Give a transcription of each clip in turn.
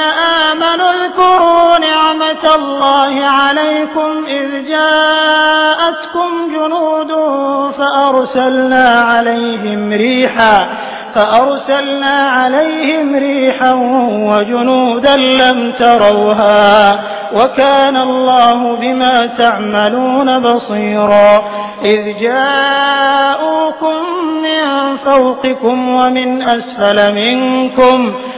آمنوا اذكروا نعمة الله عليكم إذ جاءتكم جنود فأرسلنا عليهم ريحا فأرسلنا عليهم ريحا وجنودا لم تروها وكان الله بما تعملون بصيرا إذ جاءوكم من فوقكم ومن أسفل منكم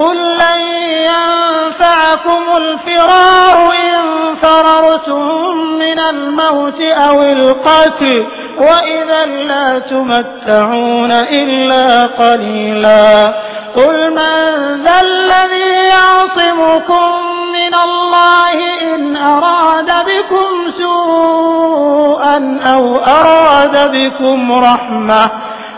قل لن ينفعكم الفرار إن فررتم من الموت أو القتل وإذا لا تمتعون إلا قليلا قل من ذا الذي يعصمكم من الله إن أراد بكم سوءا أو أراد بكم رحمة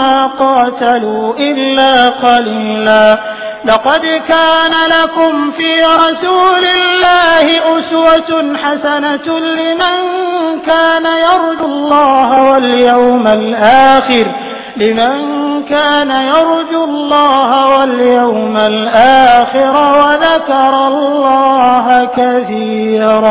ما قاتلوا إلا قليلا. لقد كان لكم في رسول الله أسوة حسنة لمن كان يرجو الله واليوم الآخر. لمن كان يرجو الله واليوم الآخر وذكر الله كثيرا.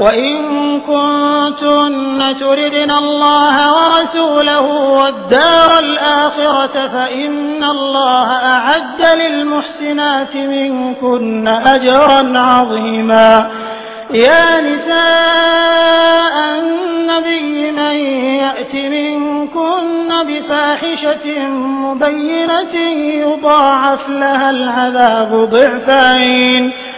وإن كنتن تردن الله ورسوله والدار الآخرة فإن الله أعد للمحسنات منكن أجرا عظيما. يا نساء النبي من يأت منكن بفاحشة مبينة يضاعف لها العذاب ضعفين.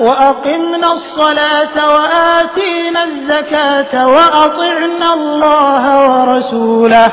وأقمنا الصلاة وآتينا الزكاة وأطعنا الله ورسوله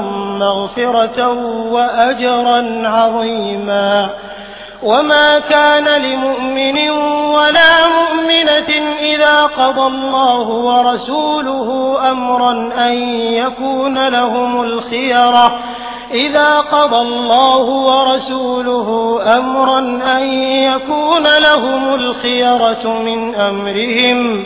مغفرة وأجرا عظيما. وما كان لمؤمن ولا مؤمنة إذا قضى الله ورسوله أمرا أن يكون لهم الخيرة. إذا قضى الله ورسوله أمرا أن يكون لهم الخيرة من أمرهم.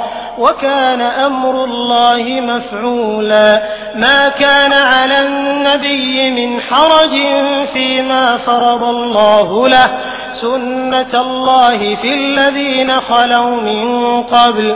وكان أمر الله مفعولا. ما كان على النبي من حرج فيما فرض الله له. سنة الله في الذين خلوا من قبل.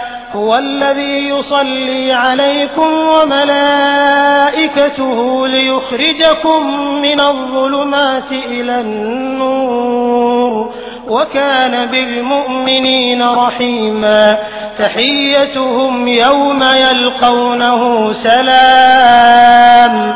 هو الذي يصلي عليكم وملائكته ليخرجكم من الظلمات إلى النور وكان بالمؤمنين رحيما تحيتهم يوم يلقونه سلام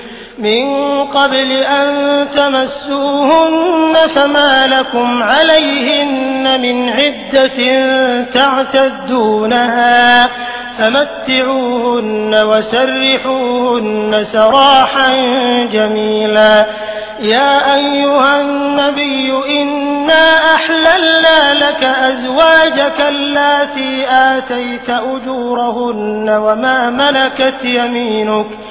من قبل أن تمسوهن فما لكم عليهن من عدة تعتدونها فمتعوهن وسرحوهن سراحا جميلا. يا أيها النبي إنا أحللنا لك أزواجك اللاتي آتيت أجورهن وما ملكت يمينك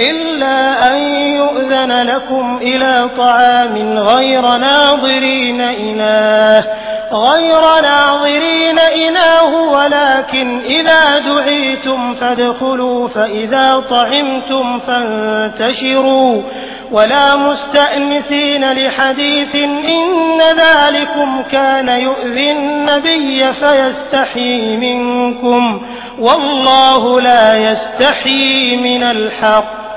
إلا أن يؤذن لكم إلى طعام غير ناظرين إناه غير ناظرين إناه ولكن إذا دعيتم فادخلوا فإذا طعمتم فانتشروا. ولا مستأنسين لحديث إن ذلكم كان يؤذي النبي فيستحيي منكم والله لا يستحيي من الحق.